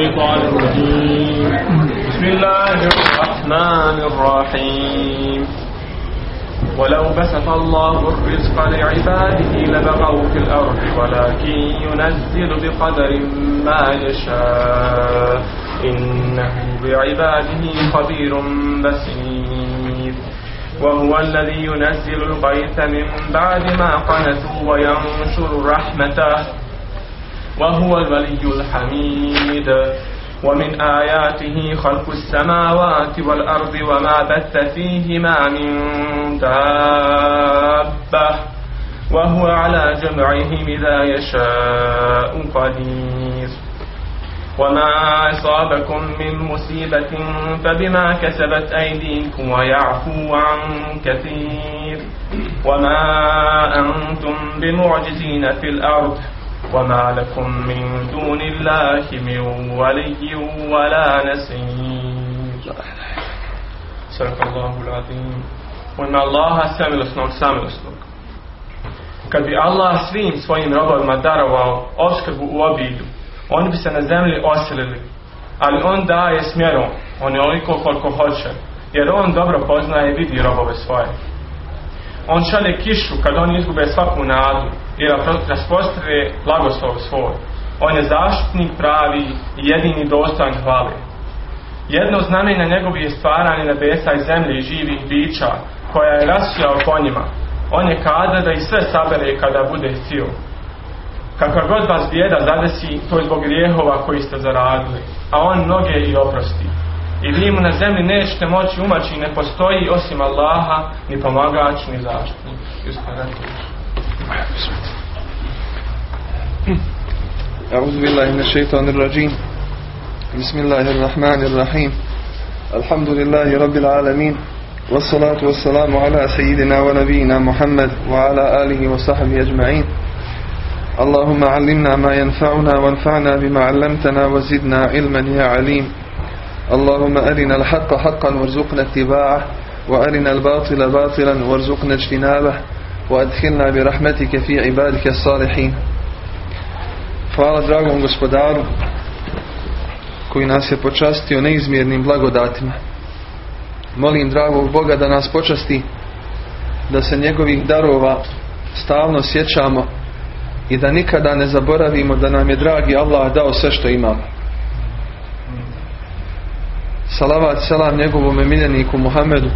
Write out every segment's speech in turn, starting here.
الشيطان الرجيم. بسم الله الرحمن الرحيم. ولو بسط الله الرزق لعباده لبغوا في الأرض ولكن ينزل بقدر ما يشاء. إنه بعباده خبير بصير. وهو الذي ينزل الغيث من بعد ما قنتوا وينشر رحمته. وهو الولي الحميد. ومن آياته خلق السماوات والأرض وما بث فيهما من دابة. وهو على جمعهم إذا يشاء قدير. وما أصابكم من مصيبة فبما كسبت أيديكم ويعفو عن كثير. وما أنتم بمعجزين في الأرض. وما لكم من دون الله من ولي ولا نصير صدق الله العظيم وإن الله samilosnog samilosnog kad bi Allah svim svojim robovima darovao opskrbu u obilju oni bi se na zemlji osilili ali on daje smjerom on je oliko koliko hoće jer on dobro poznaje i vidi robove svoje on šalje kišu kad oni izgube svaku nadu i raspostrije blagoslov svoj. On je zaštitnik pravi i jedini dostojan hvale. Jedno znamenje njegovi je stvaranje nebesa i zemlje i živih bića koja je rasijao po njima. On je kada da i sve sabere kada bude htio. Kakva god vas bijeda zadesi, to je zbog grijehova koji ste zaradili, a on mnoge i oprosti. I vi mu na zemlji nećete moći umaći ne postoji osim Allaha, ni pomagač, ni zaštitnik. أعوذ بالله من الشيطان الرجيم بسم الله الرحمن الرحيم الحمد لله رب العالمين والصلاة والسلام على سيدنا ونبينا محمد وعلى آله وصحبه أجمعين اللهم علمنا ما ينفعنا وانفعنا بما علمتنا وزدنا علما يا عليم اللهم أرنا الحق حقا وارزقنا اتباعه وأرنا الباطل باطلا وارزقنا اجتنابه وأدخلنا برحمتك في عبادك الصالحين Hvala dragom gospodaru koji nas je počastio neizmjernim blagodatima. Molim dragog Boga da nas počasti da se njegovih darova stalno sjećamo i da nikada ne zaboravimo da nam je dragi Allah dao sve što imamo. Salavat selam njegovom miljeniku Muhammedu,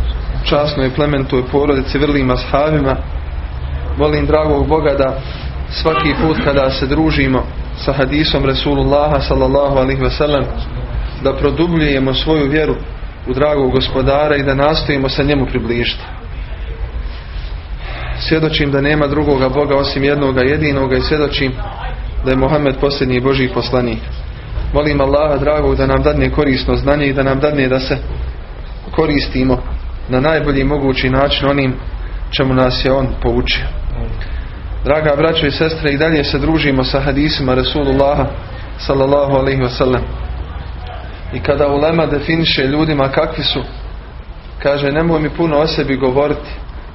časnoj plementoj porodici, vrlim ashabima. Molim dragog Boga da svaki put kada se družimo sa hadisom Resulullaha sallallahu alaihi wasallam da produbljujemo svoju vjeru u dragog gospodara i da nastojimo sa njemu približiti. Svjedočim da nema drugoga Boga osim jednoga jedinoga i svjedočim da je Muhammed posljednji Božji poslanik. Molim Allaha dragog da nam dadne korisno znanje i da nam dadne da se koristimo na najbolji mogući način onim čemu nas je on poučio. Draga braćo i sestre, i dalje se družimo sa hadisima Rasulullaha sallallahu alaihi wasallam. I kada ulema definiše ljudima kakvi su, kaže nemoj mi puno o sebi govoriti,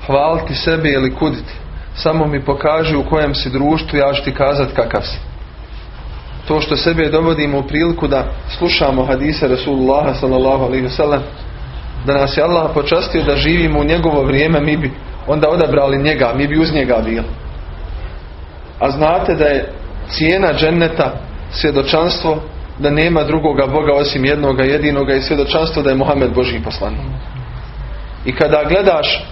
hvaliti sebi ili kuditi. Samo mi pokaži u kojem si društvu, ja ću ti kazati kakav si. To što sebe dovodimo u priliku da slušamo hadise Rasulullaha sallallahu alaihi wasallam, da nas je Allah počastio da živimo u njegovo vrijeme, mi bi onda odabrali njega, mi bi uz njega bili. A znate da je cijena dženneta svjedočanstvo da nema drugoga Boga osim jednoga jedinoga i svjedočanstvo da je Muhammed Božji poslanik. I kada gledaš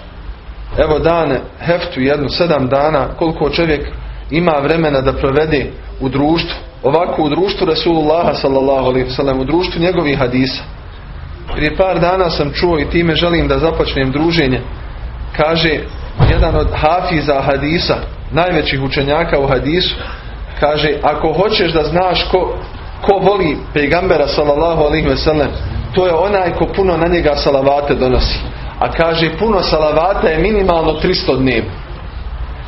evo dane, heftu jednu, sedam dana, koliko čovjek ima vremena da provede u društvu, ovako u društvu Rasulullaha sallallahu alaihi wasallam, u društvu njegovih hadisa. Prije par dana sam čuo i time želim da započnem druženje. Kaže jedan od hafiza hadisa, najvećih učenjaka u hadisu, kaže ako hoćeš da znaš ko, ko voli pejgambera sallallahu alaihi wasallam, to je onaj ko puno na njega salavate donosi. A kaže puno salavata je minimalno 300 dnevno.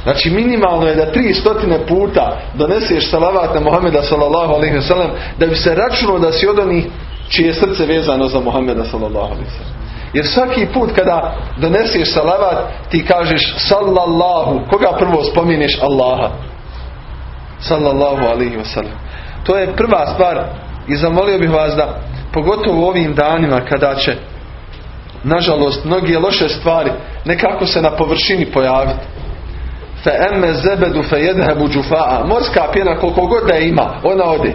Znači minimalno je da 300 puta doneseš salavat na Muhammeda sallallahu alaihi wasallam da bi se računao da si od onih čije je srce vezano za Muhammeda sallallahu alaihi wasallam. Jer svaki put kada doneseš salavat ti kažeš sallallahu, koga prvo spominješ Allaha? Sallallahu alaihi wasallam. To je prva stvar I zamolio bih vas da, pogotovo u ovim danima kada će, nažalost, mnoge loše stvari nekako se na površini pojaviti. Fe emme zebedu fe jedhebu džufa'a. Morska pjena koliko god da ima, ona ode.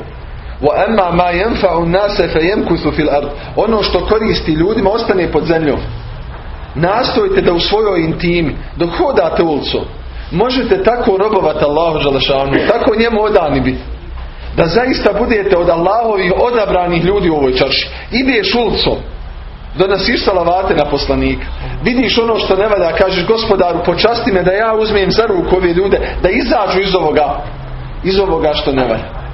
Wa emma ma jenfa'u nase fe jemkusu fil ard. Ono što koristi ljudima ostane pod zemljom. Nastojite da u svojoj intimi, dok hodate ulicom, možete tako robovati Allahu Želešanu, tako njemu odani biti. Da zaista budete od Allahovih odabranih ljudi u ovoj čarši. Ideš ulicom, donosiš salavate na poslanika. Vidiš ono što ne valja, kažeš gospodaru počasti me da ja uzmem za ruku ove ljude, da izađu iz ovoga, iz ovoga što ne valja.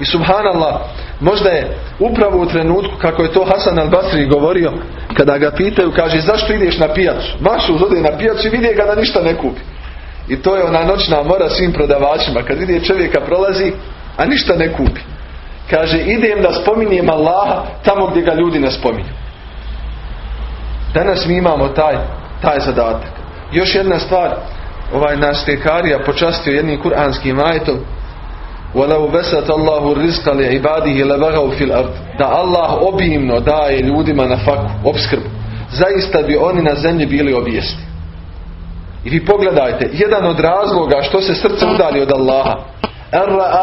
I subhanallah, možda je upravo u trenutku kako je to Hasan al-Basri govorio, kada ga pitaju, kaže zašto ideš na pijacu? Mašu ode na pijacu i vidi ga da ništa ne kupi. I to je ona noćna mora svim prodavačima. Kad vidi čovjeka prolazi, a ništa ne kupi. Kaže, idem da spominjem Allaha tamo gdje ga ljudi ne spominju. Danas mi imamo taj, taj zadatak. Još jedna stvar, ovaj nas tekarija počastio jednim kuranskim ajetom وَلَوْ بَسَتَ اللَّهُ الرِّزْقَ لِعِبَادِهِ لَبَغَوْ فِي الْأَرْضِ Da Allah obimno daje ljudima na faku, obskrbu. Zaista bi oni na zemlji bili obijesti. I vi pogledajte, jedan od razloga što se srce udali od Allaha,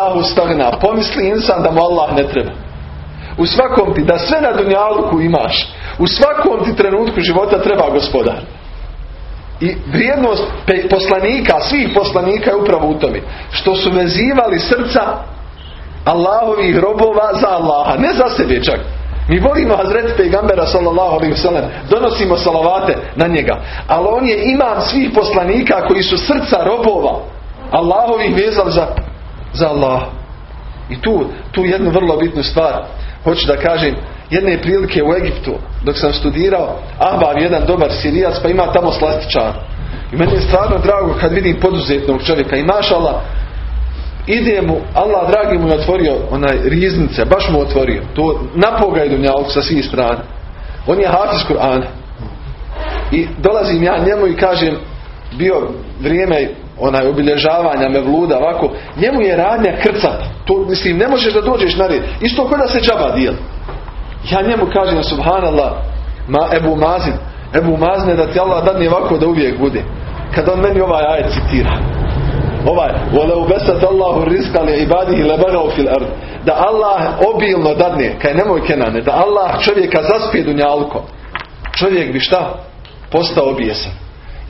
ahu stagna, pomisli insan da mu Allah ne treba. U svakom ti, da sve na dunjaluku imaš, u svakom ti trenutku života treba gospodar. I vrijednost poslanika, svih poslanika je upravo u tome. Što su vezivali srca Allahovih robova za Allaha. Ne za sebe čak. Mi volimo Hazreti Pejgambera sallallahu alaihi wasallam. Donosimo salavate na njega. Ali on je imam svih poslanika koji su srca robova Allahovih vezali za, za Allah. I tu, tu jednu vrlo bitnu stvar hoću da kažem jedne prilike u Egiptu dok sam studirao Ahbav jedan dobar sirijac pa ima tamo slastičar. I meni je stvarno drago kad vidim poduzetnog čovjeka i mašala ide mu Allah dragi mu je otvorio onaj riznice baš mu otvorio. To napogaj dunjalku sa svih strana. On je hafiz Kur'ana. I dolazim ja njemu i kažem bio vrijeme onaj obilježavanja mevluda ovako njemu je radnja krcat. To mislim ne možeš da dođeš na red. Isto kao da se džaba dijeli ja njemu kažem subhanallah ma Ebu Mazin Ebu Mazne da ti Allah dadne ovako da uvijek bude kada on meni ovaj ajet citira ovaj وَلَوْ بَسَتَ اللَّهُ رِزْقَ لِعِبَادِهِ لَبَغَوْ فِي الْأَرْضِ da Allah obilno dadne kaj nemoj kenane da Allah čovjeka zaspije dunjalko čovjek bi šta postao obijesan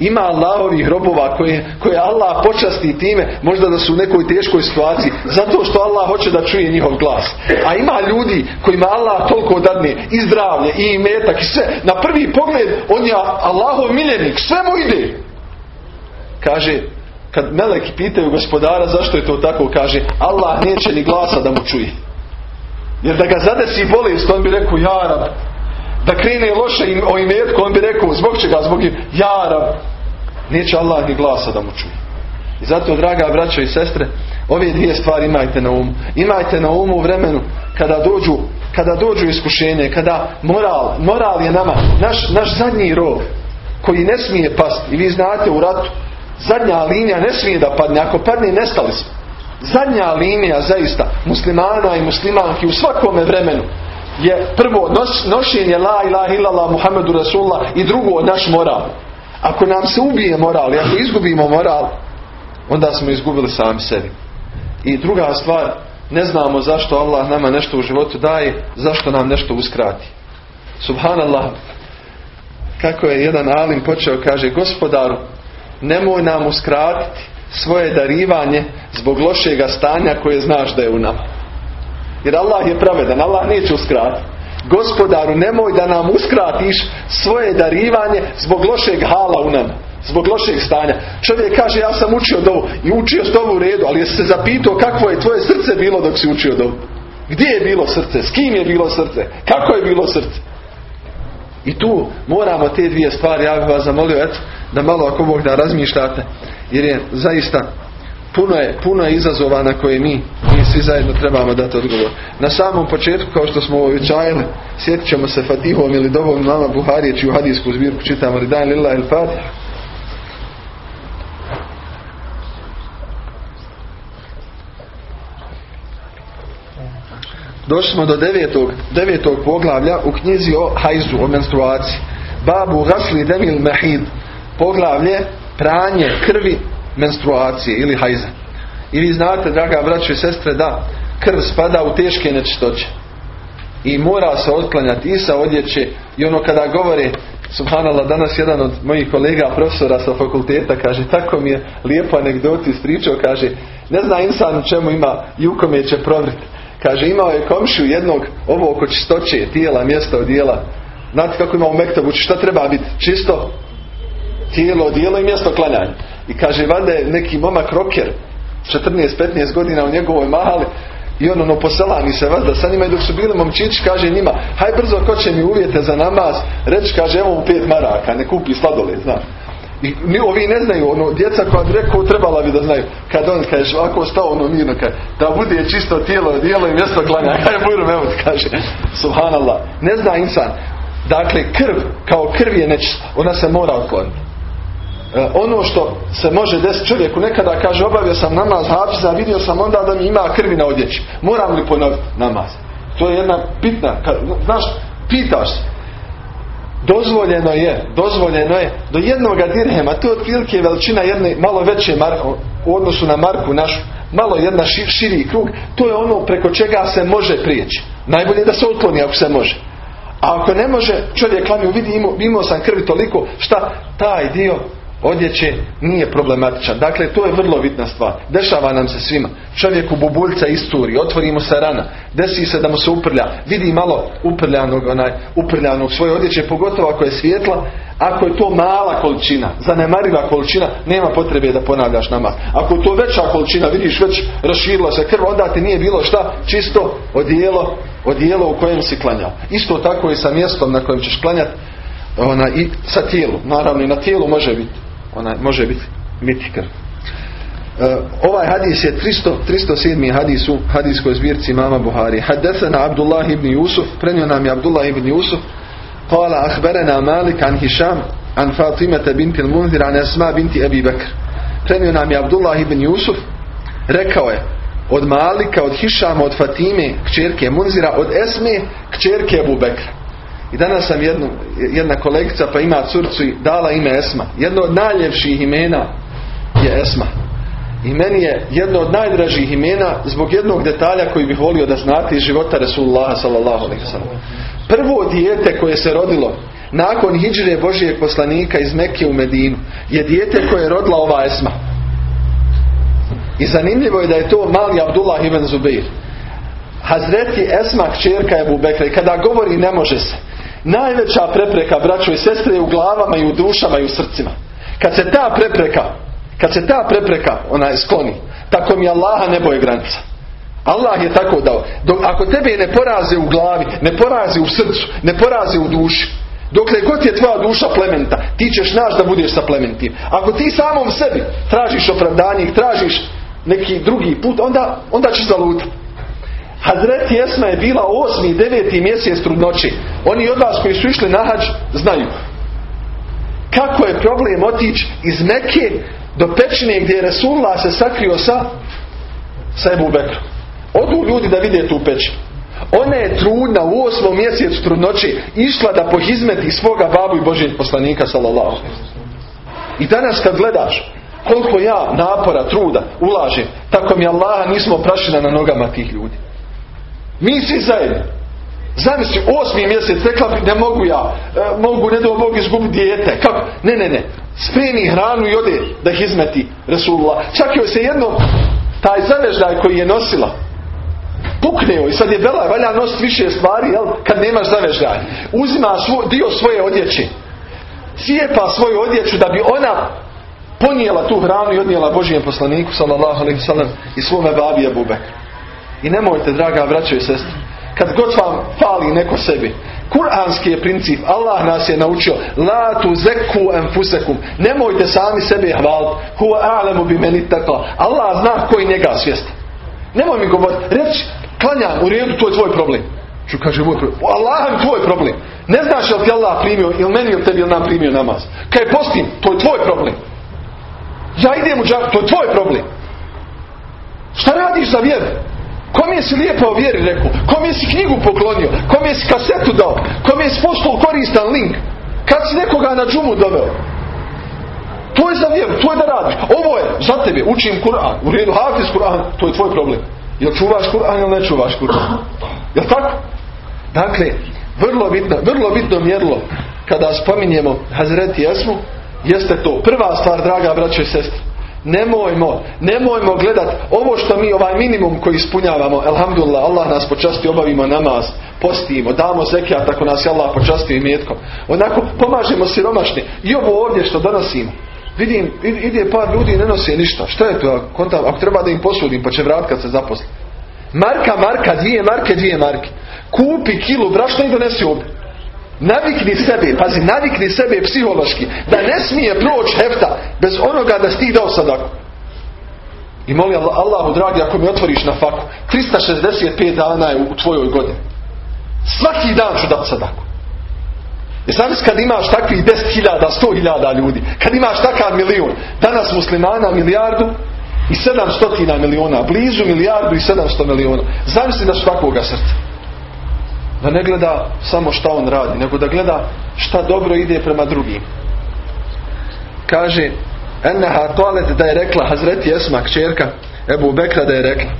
ima Allahovih robova koje, koje Allah počasti time, možda da su u nekoj teškoj situaciji, zato što Allah hoće da čuje njihov glas. A ima ljudi kojima Allah toliko dadne i zdravlje i imetak i sve. Na prvi pogled on je Allahov miljenik, sve mu ide. Kaže, kad meleki pitaju gospodara zašto je to tako, kaže Allah neće ni glasa da mu čuje. Jer da ga zadesi bolest, on bi rekao, jarab, da krene loše o imetku, on bi rekao, zbog čega, zbog jarab, neće Allah ni glasa da mu čuje. I zato, draga braćo i sestre, ove dvije stvari imajte na umu. Imajte na umu u vremenu kada dođu, kada dođu iskušenje, kada moral, moral je nama, naš, naš zadnji rov, koji ne smije pasti. I vi znate u ratu, zadnja linija ne smije da padne. Ako padne, nestali smo. Zadnja linija zaista muslimana i muslimanki u svakome vremenu je prvo nošenje la ilaha illallah Muhammedu Rasulullah i drugo naš moral. Ako nam se ubije moral i ako izgubimo moral, onda smo izgubili sami sebi. I druga stvar, ne znamo zašto Allah nama nešto u životu daje, zašto nam nešto uskrati. Subhanallah, kako je jedan alim počeo, kaže, gospodaru, nemoj nam uskratiti svoje darivanje zbog lošega stanja koje znaš da je u nama. Jer Allah je pravedan, Allah neće uskratiti. Gospodaru, nemoj da nam uskratiš svoje darivanje zbog lošeg hala u nama. Zbog lošeg stanja. Čovjek kaže, ja sam učio dovu i učio s u redu, ali jesi se zapitao kakvo je tvoje srce bilo dok si učio dovu? Gdje je bilo srce? S kim je bilo srce? Kako je bilo srce? I tu moramo te dvije stvari, ja bih vas zamolio, eto, da malo ako Bog da razmišljate, jer je zaista puno je, puno je izazova na koje mi, mi svi zajedno trebamo dati odgovor. Na samom početku, kao što smo uobičajili, sjetit ćemo se Fatihom ili dovom mama Buharije, čiju hadijsku zbirku čitamo, ali dan il fatih. Došli smo do devetog, devetog poglavlja u knjizi o hajzu, o menstruaciji. Babu gasli demil mehid. Poglavlje pranje krvi menstruacije ili hajza. I vi znate, draga braćo i sestre, da krv spada u teške nečistoće. I mora se otklanjati i sa odjeće i ono kada govore Subhanallah, danas jedan od mojih kolega profesora sa fakulteta kaže, tako mi je lijepo anegdoti ispričao, kaže, ne zna insan čemu ima i u kome će provriti. Kaže, imao je komšiju jednog, ovo oko čistoće, tijela, mjesta odijela. Znate kako ima u Mektabu, šta treba biti? Čisto tijelo, odijelo i mjesto klanjanja. I kaže, valjda je neki momak roker, 14-15 godina u njegovoj mahali, i on ono poselani se vas da sa njima i dok su bili momčići kaže njima haj brzo ko će mi uvjete za namaz reći kaže evo mu pet maraka ne kupi sladoled zna i mi ovi ne znaju ono djeca koja bi rekao trebala bi da znaju. Kad on kaže ovako stao ono mirno kaže da bude čisto tijelo dijelo i mjesto klanja haj budu evo kaže. Subhanallah. Ne zna insan. Dakle krv kao krv je nečista. Ona se mora otkloniti ono što se može desiti čovjeku nekada kaže obavio sam namaz hafiza vidio sam onda da mi ima krvi na odjeći. Moram li ponoviti namaz? To je jedna bitna znaš pitaš dozvoljeno je dozvoljeno je do jednog dirhema to je otprilike veličina jedne malo veće marke u odnosu na marku našu malo jedna širi krug to je ono preko čega se može prijeći. Najbolje da se otkloni ako se može. A ako ne može čovjek klanju vidi imao, imao sam krvi toliko šta taj dio odjeće nije problematičan. Dakle, to je vrlo bitna stvar. Dešava nam se svima. Čovjeku bubuljca isturi, otvorimo se rana, desi se da mu se uprlja, vidi malo uprljanog, onaj, uprljanog svoje odjeće, pogotovo ako je svjetla, ako je to mala količina, zanemariva količina, nema potrebe da ponavljaš namaz. Ako je to veća količina, vidiš već raširila se krv, onda ti nije bilo šta, čisto odijelo, odijelo u kojem si klanjao. Isto tako i sa mjestom na kojem ćeš klanjati, ona, i sa tijelom. Naravno i na tijelu može biti ona može biti mitikar. Uh, ovaj hadis je 300, 307. hadis u hadiskoj zbirci mama Buhari. Haddesana Abdullah ibn Yusuf, prenio nam je Abdullah ibn Yusuf, kala ahberena Malik an Hisham, an Fatimata binti al-Munzir, an Asma binti Abi Bakr. Prenio nam je Abdullah ibn Yusuf, rekao je, od Malika, od Hišama, od Fatime, kćerke Munzira, od Esme, kćerke Abu Bekra. I danas sam jednu, jedna kolegica pa ima curcu i dala ime Esma. Jedno od najljepših imena je Esma. I meni je jedno od najdražih imena zbog jednog detalja koji bih volio da znate iz života Resulullaha sallallahu Prvo dijete koje se rodilo nakon hijdžre Božijeg poslanika iz Mekke u Medinu je dijete koje je rodila ova Esma. I zanimljivo je da je to mali Abdullah ibn Zubeir. Hazreti Esma kćerka je Bekra i kada govori ne može se. Najveća prepreka, braćo i sestre, je u glavama i u dušama i u srcima. Kad se ta prepreka, kad se ta prepreka ona skloni, tako mi Allaha ne boje granica. Allah je tako dao. Dok, ako tebe ne poraze u glavi, ne porazi u srcu, ne porazi u duši, dokle god je tvoja duša plementa, ti ćeš naš da budeš sa plementim. Ako ti samom sebi tražiš opravdanje, tražiš neki drugi put, onda, onda ćeš zalutati. Hazreti Esma je bila osmi i deveti mjesec trudnoći. Oni od vas koji su išli na hađ znaju. Kako je problem otići iz Mekke do pećine gdje je Resulullah se sakrio sa sa Ebu. Odu ljudi da vide tu pećinu. Ona je trudna u osmom mjesecu trudnoći išla da pohizmeti svoga babu i Božijeg poslanika sallallahu I danas kad gledaš koliko ja napora, truda ulažem, tako mi Allaha nismo prašina na nogama tih ljudi. Mi svi zajedno. Zamisli, osmi mjesec, rekla bi, ne mogu ja, e, mogu, ne da mogu izgubiti dijete. Kako? Ne, ne, ne. Spremi hranu i ode da ih izmeti Resulullah. Čak joj se jedno, taj zaveždaj koji je nosila, pukne i sad je bela, valja nositi više stvari, jel, kad nemaš zaveždaj. Uzima dio svoje odjeće. Cijepa svoju odjeću da bi ona ponijela tu hranu i odnijela Božijem poslaniku, sallallahu alaihi sallam, i svome babi Abu i nemojte, draga braćo i sestre, kad god vam fali neko sebi, Kur'anski je princip, Allah nas je naučio, la tu zeku enfusekum, nemojte sami sebe hvaliti, huwa a'lamu bi meni takla, Allah zna koji njega svijesta. Nemoj mi govoriti, reći, klanjam u redu, to je tvoj problem. Ču kaže, moj problem. Allah je tvoj problem. Ne znaš li ti Allah primio, ili meni ili tebi ili nam primio namaz. Kaj postim, to je tvoj problem. Ja idem u džak, to je tvoj problem. Šta radiš za vjeru? Kome si lijepo o vjeri rekao? Kome si knjigu poklonio? Kome si kasetu dao? Kome si postao koristan link? Kad si nekoga na džumu doveo? To je za vjeru, to je da radiš. Ovo je za tebe, učim Kur'an. U redu hafiz Kur'an, to je tvoj problem. Jel čuvaš Kur'an ili ne čuvaš Kur'an? Jel tako? Dakle, vrlo bitno, vrlo bitno mjerilo kada spominjemo Hazreti Esmu, jeste to. Prva stvar, draga braćo i sestre, Nemojmo, nemojmo gledat ovo što mi, ovaj minimum koji ispunjavamo, alhamdulillah, Allah nas počasti, obavimo namaz, postimo, damo zekijat ako nas je Allah počasti imetkom. Onako, pomažemo siromašni. I ovo ovdje što donosimo. Vidim, ide par ljudi i ne nose ništa. Što je to? Ako treba da im posudim, pa će vrat kad se zaposli. Marka, marka, dvije marke, dvije marke. Kupi kilu brašna i donesi ovdje. Navikni sebe, pazi, navikni sebe psihološki, da ne smije proći hefta bez onoga da si dao sadaku. I moli Allah, Allahu dragi, ako mi otvoriš na faku, 365 dana je u tvojoj godini. Svaki dan ću dati sadaku. I sad kad imaš takvih 10.000, 100.000 ljudi, kad imaš takav milijun, danas muslimana milijardu i 700 miliona, blizu milijardu i 700 miliona. Zamisli da su takvoga srca. Da ne gleda samo šta on radi, nego da gleda šta dobro ide prema drugim. Kaže, Enneha toalet da je rekla Hazreti Esma, kćerka Ebu Bekra da je rekla.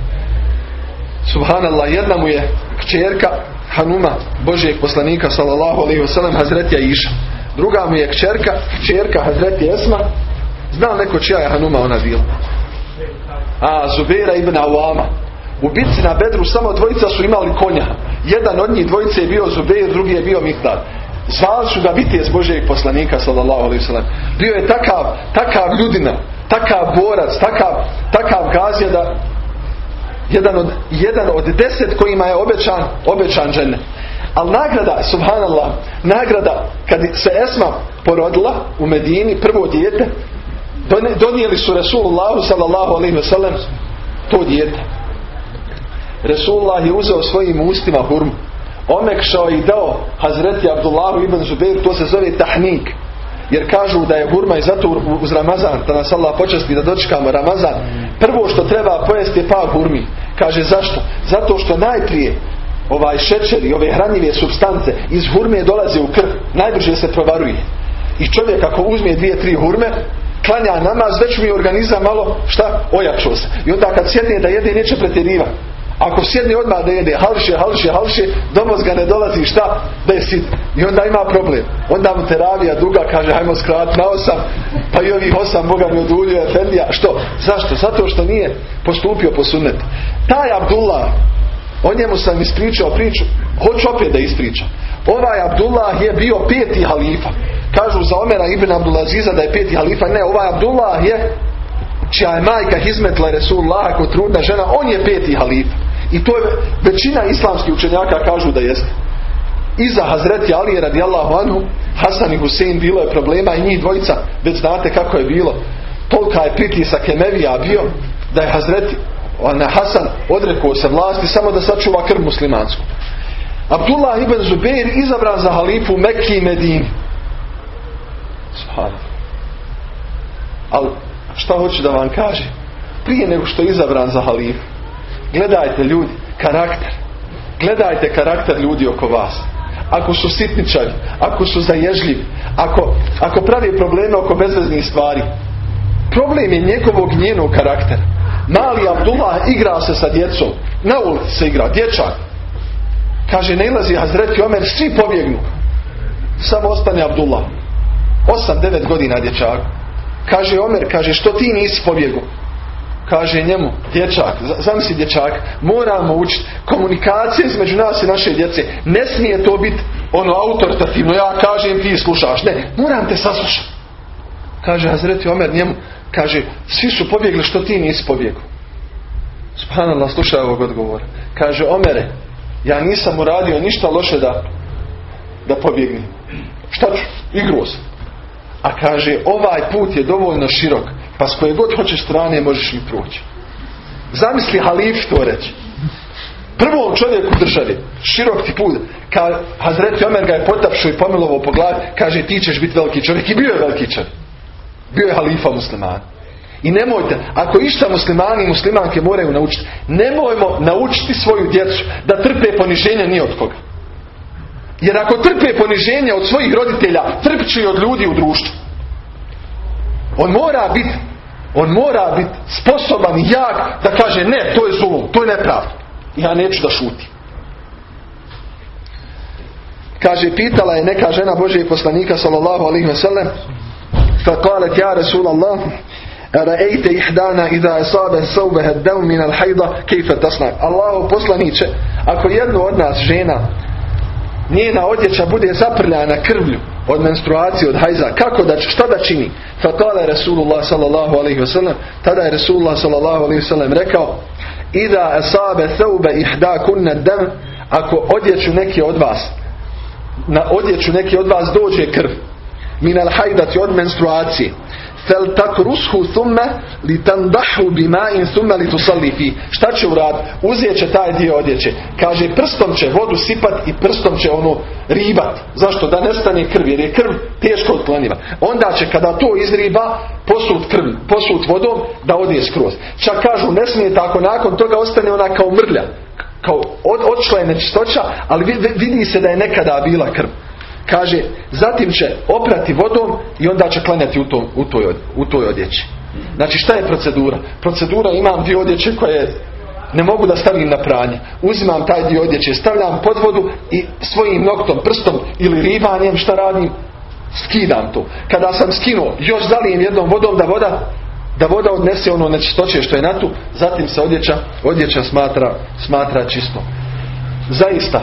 Subhanallah, jedna mu je kćerka Hanuma, Božijeg poslanika sallallahu alaihi wasallam, Hazretija Iša. Druga mu je kćerka, kćerka Hazreti Esma. Zna neko čija je Hanuma ona bila? A, Zubera ibn Awama. U bitci na Bedru samo dvojica su imali konja. Jedan od njih dvojice je bio Zubeir, drugi je bio Mihdar. Zvali su ga s Božijeg poslanika sallallahu alaihi wasallam. Bio je takav, takav ljudina, takav borac, takav, takav gazija da jedan od, jedan od deset kojima je obećan, obećan žene. Ali nagrada, subhanallah, nagrada kad se Esma porodila u Medini, prvo dijete, donijeli su Resulullahu sallallahu alaihi wasallam to dijete. Resulullah je uzeo svojim ustima hurmu. Omekšao i dao Hazreti Abdullahu ibn Zubair, to se zove tahnik. Jer kažu da je hurma i zato uz Ramazan, da nas Allah počasti da dočekamo Ramazan, prvo što treba pojesti je pa hurmi. Kaže zašto? Zato što najprije ovaj šećer i ove hranjive substance iz hurme dolaze u krv, najbrže se provaruje. I čovjek ako uzme dvije, tri hurme, klanja namaz, već mi organizam malo, šta, ojačao se. I onda kad sjedne da jede, neće pretjerivati. Ako sjedne odmah da jede halše, halše, halše, do mozga ne dolazi šta? Da je sit. I onda ima problem. Onda mu teravija duga kaže hajmo skrat na osam, pa i ovih osam Boga mi oduljuje Efendija. Što? Zašto? Zato što nije postupio po sunnetu. Taj Abdullah, o njemu sam ispričao priču, hoću opet da ispričam. Ovaj Abdullah je bio peti halifa. Kažu za Omera ibn Abdulaziza da je peti halifa. Ne, ovaj Abdullah je čija je majka hizmetla Resulullah ako trudna žena, on je peti halifa. I to je većina islamskih učenjaka kažu da jeste. Iza Hazreti Ali radijallahu anhu, Hasan i Husein bilo je problema i njih dvojica, već znate kako je bilo. Tolika je pritisak Emevija bio da je Hazreti na Hasan odrekao se vlasti samo da sačuva krv muslimansku. Abdullah ibn Zubair izabran za halifu Mekki i Medini. Ali šta hoću da vam kaže? Prije nego što je izabran za halifu. Gledajte ljudi, karakter. Gledajte karakter ljudi oko vas. Ako su sitničari, ako su zaježljivi, ako, ako pravi probleme oko bezveznih stvari, problem je njegovog njenog karaktera. Mali Abdullah igra se sa djecom. Na ulici se igra, dječak. Kaže, ne ilazi Hazreti Omer, svi pobjegnu. Samo ostane Abdullah. Osam, devet godina dječak. Kaže Omer, kaže, što ti nisi pobjegu? Kaže njemu, dječak, zamisli dječak, moramo učiti komunikacije između nas i naše djece. Ne smije to biti ono autoritativno, ja kažem ti slušaš. Ne, moram te saslušati. Kaže Hazreti Omer njemu, kaže, svi su pobjegli što ti nisi pobjegu. Subhanallah, slušaj ovog odgovora. Kaže, Omere, ja nisam uradio ništa loše da, da pobjegnem. Šta ću? Igruo sam. A kaže, ovaj put je dovoljno širok, pa s koje god hoćeš strane možeš mi proći. Zamisli halif to reći. Prvom čovjeku u državi, širok ti put, kad Hazreti Omer ga je potapšao i pomilovo po glavi, kaže ti ćeš biti veliki čovjek i bio je veliki čovjek. Bio je halifa musliman. I nemojte, ako išta muslimani i muslimanke moraju naučiti, nemojmo naučiti svoju djecu da trpe poniženja ni od koga. Jer ako trpe poniženja od svojih roditelja, trpće i od ljudi u društvu. On mora biti on mora biti sposoban i jak da kaže ne, to je zulum, to je nepravda. Ja neću da šutim. Kaže, pitala je neka žena Božijeg poslanika sallallahu alaihi ve sellem fa kalet ja Rasulallah رأيت إحدانا إذا أصاب ثوبها الدم من الحيضة كيف تصنع الله poslaniće ako jednu od nas žena njena odjeća bude zaprljana krvlju od menstruacije, od hajza, kako da, šta da čini? Fakale Rasulullah sallallahu alaihi wasallam, tada je Rasulullah sallallahu alaihi wasallam rekao, Ida asabe thawbe ihda kunna dam, ako odjeću neki od vas, na odjeću neki od vas dođe krv, min al hajdati od menstruacije, fel takrushu thumma li tandahu bima'in thumma li tusalli fi. Šta će urad? Uzet će taj dio odjeće. Kaže prstom će vodu sipat i prstom će ono ribat. Zašto? Da nestane krv jer je krv teško otklaniva. Onda će kada to izriba posut krv, posut vodom da odije skroz. Čak kažu ne smije tako nakon toga ostane ona kao mrlja. Kao od, odšla je nečistoća, ali vidi se da je nekada bila krv. Kaže, zatim će oprati vodom i onda će klanjati u, tom, u, toj, u toj odjeći. Znači šta je procedura? Procedura imam dio odjeće koje ne mogu da stavim na pranje. Uzimam taj dio odjeće, stavljam pod vodu i svojim noktom, prstom ili ribanjem šta radim? Skidam to. Kada sam skinuo, još zalijem jednom vodom da voda da voda odnese ono nečistoće što je na tu, zatim se odjeća, odjeća smatra, smatra čisto. Zaista,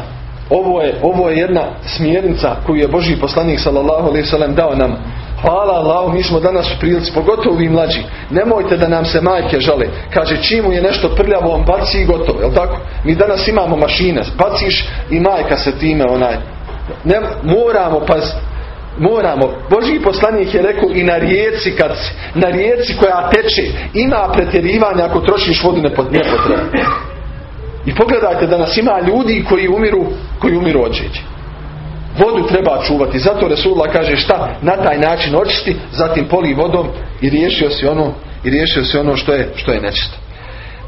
ovo je, ovo je jedna smjernica koju je Boži poslanik sallallahu alaihi sallam dao nam. Hvala Allah, mi smo danas u prilici, pogotovo vi mlađi. Nemojte da nam se majke žale. Kaže, čim je nešto prljavo, on baci i gotovo. Jel tako? Mi danas imamo mašine. Baciš i majka se time onaj. Ne, moramo, pa moramo. Boži poslanik je rekao i na rijeci kad na rijeci koja teče ima pretjerivanja ako trošiš vodu nepotrebno. I pogledajte da nas ima ljudi koji umiru, koji umiru od. Vodu treba čuvati. Zato Resulullah kaže šta? Na taj način očisti, zatim poli vodom i riješio si ono, i riješio si ono što je, što je nečisto.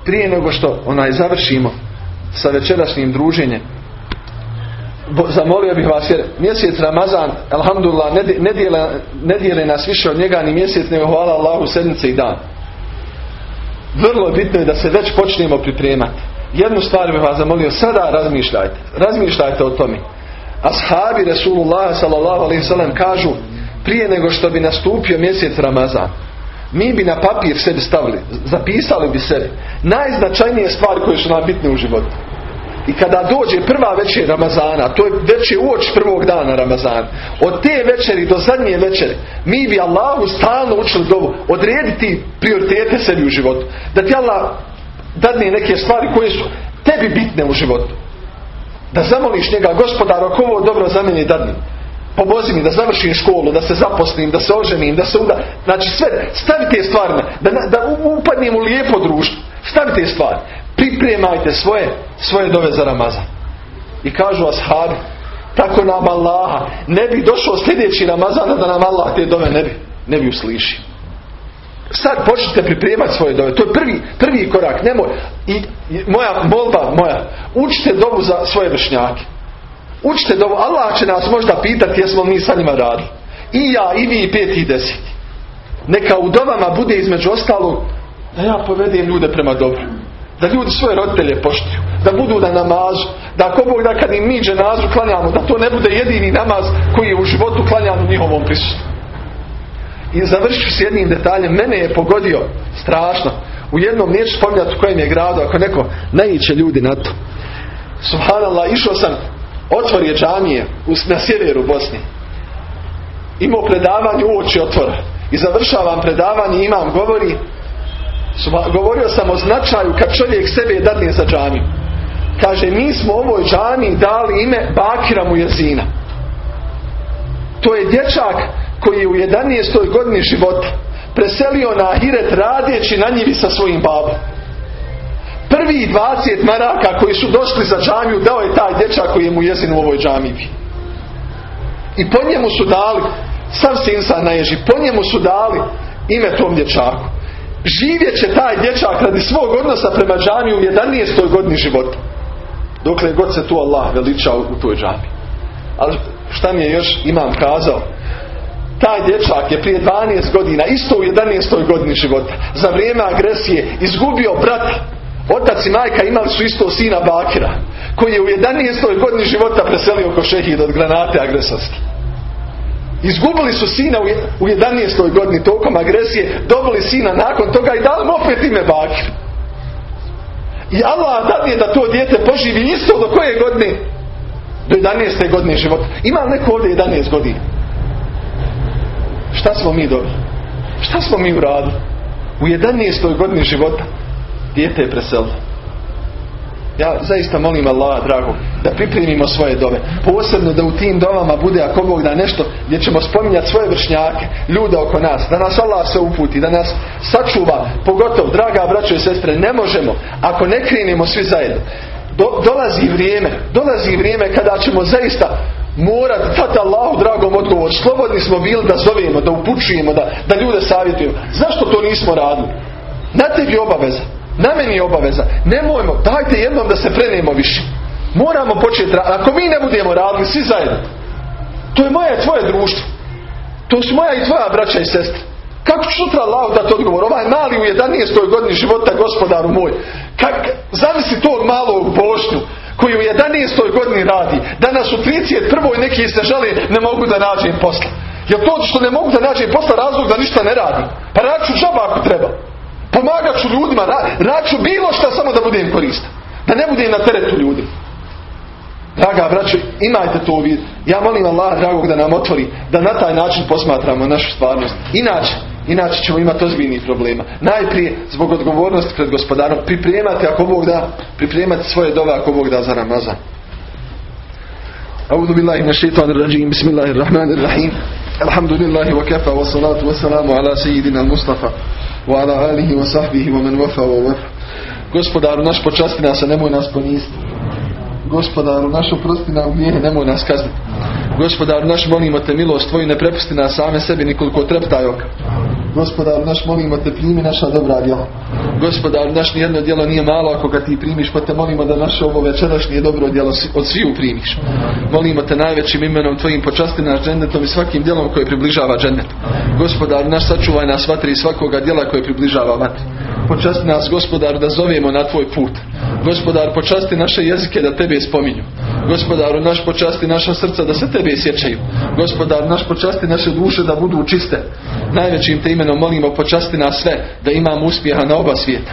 Prije nego što onaj završimo sa večerašnjim druženjem, zamolio bih vas jer mjesec Ramazan, alhamdulillah, ne, ne, dijele, ne dijele nas više od njega ni mjesec, nego hvala Allahu sedmice i dan. Vrlo bitno je da se već počnemo pripremati jednu stvar bih vas zamolio, sada razmišljajte. Razmišljajte o tome. Ashabi Resulullah sallam kažu prije nego što bi nastupio mjesec Ramazan mi bi na papir sebi stavili, zapisali bi sebi najznačajnije stvari koje su nam bitne u životu. I kada dođe prva večer Ramazana, to je je uoč prvog dana Ramazana, od te večeri do zadnje večeri, mi bi Allahu stalno učili dovu, odrediti prioritete sebi u životu. Da ti Allah dadne neke stvari koje su tebi bitne u životu. Da zamoliš njega, gospodar, ako ovo dobro za mene dadni, pomozi mi da završim školu, da se zaposlim, da se oženim, da se uda... Znači sve, stavi te stvari, da, da upadnem u lijepo društvo. Stavi te stvari. Pripremajte svoje, svoje dove za Ramazan. I kažu ashabi, tako nam Allaha, ne bi došao sljedeći Ramazan da nam Allah te dove ne bi, ne bi uslišio. Sad počnite pripremati svoje dove. To je prvi, prvi korak. Nemoj. I, moja molba moja. Učite dobu za svoje vršnjake. Učite dobu. Allah će nas možda pitati jesmo mi sa njima radili. I ja, i vi, i peti, i deseti. Neka u domama bude između ostalog da ja povedem ljude prema dobru. Da ljudi svoje roditelje poštuju. Da budu na namazu. Da ako Bog da kad im mi dženazu klanjamo, da to ne bude jedini namaz koji je u životu klanjan njihovom prisustvu. I završit ću s jednim detaljem. Mene je pogodio strašno. U jednom neću spominjati u kojem je gradu, ako neko naiće ljudi na to. Subhanallah, išao sam otvorio džamije na sjeveru Bosni. Imao predavanje u oči otvora. I završavam predavanje, imam govori. Govorio sam o značaju kad čovjek sebe dadne za džamiju. Kaže, mi smo ovoj džami dali ime Bakira mu jezina. To je dječak koji je u 11. godini života preselio na Ahiret radeći na njivi sa svojim babom. Prvi 20 maraka koji su došli za džamiju dao je taj dječak koji je mu jezin u ovoj džamiji. I po njemu su dali, sam se insan naježi, po njemu su dali ime tom dječaku. živjet će taj dječak radi svog odnosa prema džami u 11. godini života. Dokle god se tu Allah veličao u toj džami. Ali šta mi je još imam kazao? Taj dječak je prije 12 godina, isto u 11. godini života, za vrijeme agresije izgubio brata. Otac i majka imali su isto sina Bakira, koji je u 11. godini života preselio ko šehid od granate agresorske. Izgubili su sina u 11. godini tokom agresije, dobili sina nakon toga i dali mu opet ime Bakir. I Allah dadne da to dijete poživi isto do koje godine? Do 11. godine života. Ima neko ovdje 11 godina? Šta smo mi dobili? Šta smo mi uradili? U 11. godini života dijete je preselilo. Ja zaista molim Allah, drago, da pripremimo svoje dove. Posebno da u tim dovama bude, ako Bog da nešto, gdje ćemo spominjati svoje vršnjake, ljude oko nas, da nas Allah se uputi, da nas sačuva, pogotovo, draga braćo i sestre, ne možemo, ako ne krenemo svi zajedno. dolazi vrijeme, dolazi vrijeme kada ćemo zaista morati dati Allahu dragom odgovor. Slobodni smo bili da zovemo, da upućujemo, da, da ljude savjetujemo. Zašto to nismo radili? Na tebi obaveza. Na meni je obaveza. Nemojmo, dajte jednom da se prenemo više. Moramo početi Ako mi ne budemo radili, svi zajedno. To je moje i tvoje društvo. To su moja i tvoja braća i sestre. Kako će sutra Allah dati odgovor? Ovaj mali u 11. godini života gospodaru moj. Kak, zamisli tog malog bošnju koji u 11. godini radi. Danas u 31. neki se žali ne mogu da nađem posla. Je to što ne mogu da nađem posla razlog da ništa ne radi? Pa raću džaba ako treba. Pomagat ću ljudima, raću bilo šta samo da budem koristan. Da ne budem na teretu ljudi. Draga braćo, imajte to vidu. Ja molim Allah dragog da nam otvori, da na taj način posmatramo našu stvarnost. Inače, inače ćemo imati ozbiljnih problema. Najprije, zbog odgovornosti pred gospodarom, pripremate ako Bog da, pripremate svoje dove ako Bog da za Ramazan. أعوذ بالله من الشيطان الرجيم بسم الله الرحمن الرحيم الحمد لله وكفى والصلاة والسلام على سيدنا المصطفى وعلى آله وصحبه ومن وفى ووفى Gospodaru naš počasti nas, a nemoj nas poniziti. Gospodaru naš oprosti nam grijehe, nemoj nas kazniti. Gospodaru naš molimo te milost tvoju, ne prepusti nas same sebi nikoliko treptaj oka. Gospodaru naš molimo te primi naša dobra djela. Gospodaru naš nijedno djelo nije malo ako ga ti primiš pa te molimo da naše ovo večerašnje dobro djelo od sviju primiš. Molimo te najvećim imenom tvojim počasti naš džennetom i svakim djelom koje približava džennetu. Gospodaru naš sačuvaj nas vatri svakoga djela koje približava vatri. Počasti nas gospodaru da zovemo na tvoj put. Gospodar počasti naše jezike da tebe spominju. Gospodaru naš počasti naša srca da se tebe sjećaju. Gospodar naš počasti naše duše da budu čiste. Najvećim te imenom molimo počasti nas sve da imamo uspjeha na oba svijeta.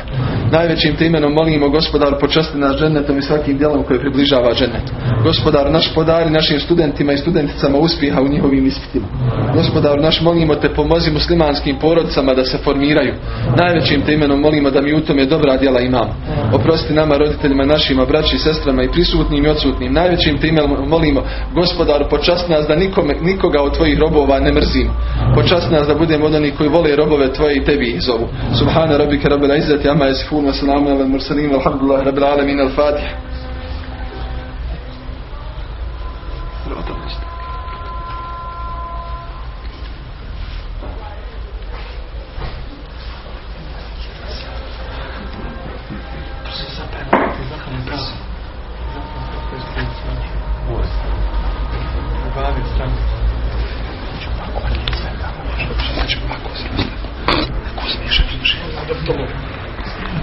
Najvećim te imenom molimo gospodar počasti nas žennetom i svakim djelom koje približava žennet. Gospodar naš podari našim studentima i studenticama uspjeha u njihovim ispitima. Gospodar naš molimo te pomozi muslimanskim porodicama da se formiraju. Najvećim te imenom molimo da mi u tome dobra djela imamo. Oprosti nama roditeljima našima, braći sestrama i prisutnim i odsutnim. Najvećim te imenom molimo gospodaru počasti nas da nikome, nikoga od tvojih robova ne mrzimo. Počasti nas da budemo od onih koji vole robove tvoje i tebi ih zovu. Subhana rabbika rabbil izzati amma yasifun wa salamun alal mursalin walhamdulillahi rabbil alamin al-fatiha